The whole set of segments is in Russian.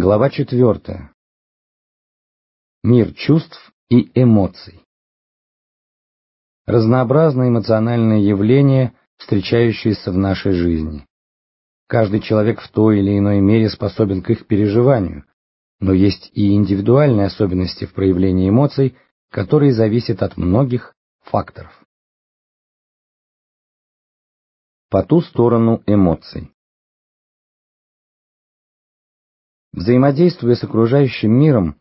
Глава четвертая. Мир чувств и эмоций. Разнообразные эмоциональные явления, встречающиеся в нашей жизни. Каждый человек в той или иной мере способен к их переживанию, но есть и индивидуальные особенности в проявлении эмоций, которые зависят от многих факторов. По ту сторону эмоций. Взаимодействуя с окружающим миром,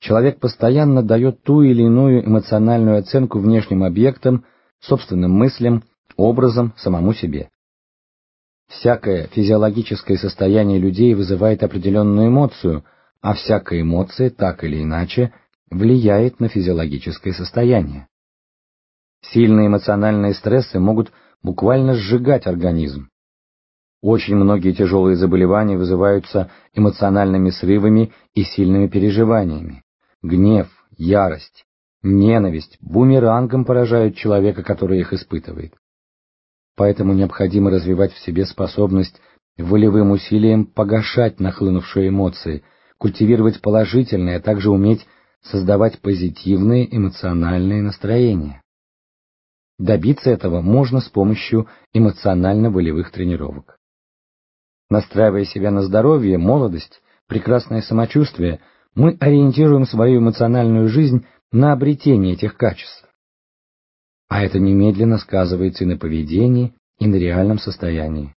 человек постоянно дает ту или иную эмоциональную оценку внешним объектам, собственным мыслям, образом, самому себе. Всякое физиологическое состояние людей вызывает определенную эмоцию, а всякая эмоция, так или иначе, влияет на физиологическое состояние. Сильные эмоциональные стрессы могут буквально сжигать организм. Очень многие тяжелые заболевания вызываются эмоциональными срывами и сильными переживаниями. Гнев, ярость, ненависть бумерангом поражают человека, который их испытывает. Поэтому необходимо развивать в себе способность волевым усилием погашать нахлынувшие эмоции, культивировать положительные, а также уметь создавать позитивные эмоциональные настроения. Добиться этого можно с помощью эмоционально-волевых тренировок. Настраивая себя на здоровье, молодость, прекрасное самочувствие, мы ориентируем свою эмоциональную жизнь на обретение этих качеств. А это немедленно сказывается и на поведении, и на реальном состоянии.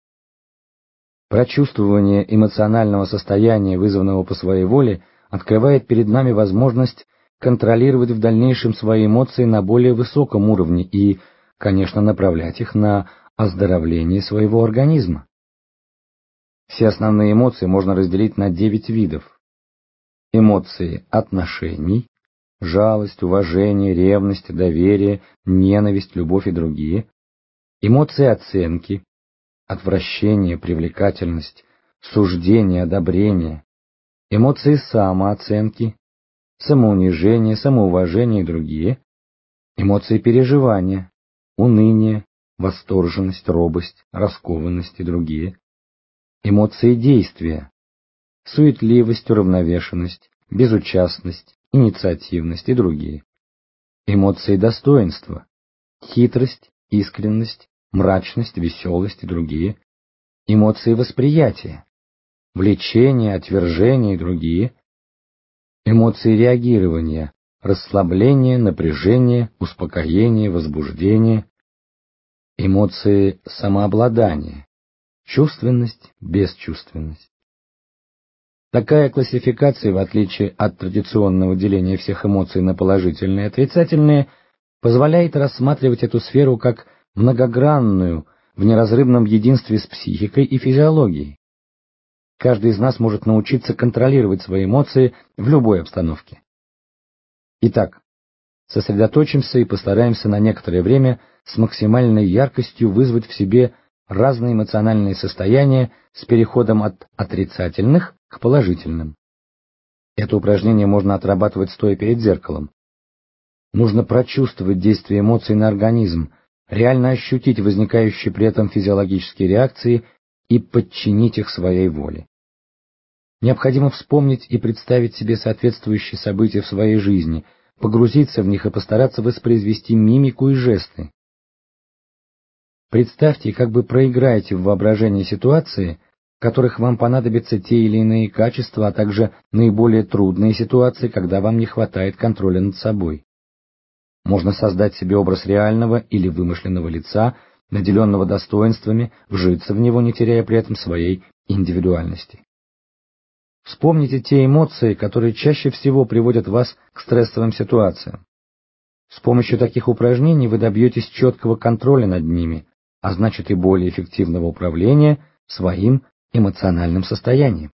Прочувствование эмоционального состояния, вызванного по своей воле, открывает перед нами возможность контролировать в дальнейшем свои эмоции на более высоком уровне и, конечно, направлять их на оздоровление своего организма. Все основные эмоции можно разделить на девять видов. Эмоции отношений, жалость, уважение, ревность, доверие, ненависть, любовь и другие. Эмоции оценки, отвращение, привлекательность, суждение, одобрение. Эмоции самооценки, самоунижение, самоуважение и другие. Эмоции переживания, уныние, восторженность, робость, раскованность и другие эмоции действия, суетливость, уравновешенность, безучастность, инициативность и другие. Эмоции достоинства, хитрость, искренность, мрачность, веселость и другие. Эмоции восприятия, влечение, отвержение и другие. Эмоции реагирования, расслабление, напряжение, успокоение, возбуждение. Эмоции самообладания, Чувственность, бесчувственность. Такая классификация, в отличие от традиционного деления всех эмоций на положительные и отрицательные, позволяет рассматривать эту сферу как многогранную, в неразрывном единстве с психикой и физиологией. Каждый из нас может научиться контролировать свои эмоции в любой обстановке. Итак, сосредоточимся и постараемся на некоторое время с максимальной яркостью вызвать в себе разные эмоциональные состояния с переходом от отрицательных к положительным. Это упражнение можно отрабатывать стоя перед зеркалом. Нужно прочувствовать действие эмоций на организм, реально ощутить возникающие при этом физиологические реакции и подчинить их своей воле. Необходимо вспомнить и представить себе соответствующие события в своей жизни, погрузиться в них и постараться воспроизвести мимику и жесты. Представьте, как бы проиграете в воображении ситуации, в которых вам понадобятся те или иные качества, а также наиболее трудные ситуации, когда вам не хватает контроля над собой. Можно создать себе образ реального или вымышленного лица, наделенного достоинствами, вжиться в него, не теряя при этом своей индивидуальности. Вспомните те эмоции, которые чаще всего приводят вас к стрессовым ситуациям. С помощью таких упражнений вы добьетесь четкого контроля над ними, а значит и более эффективного управления своим эмоциональным состоянием.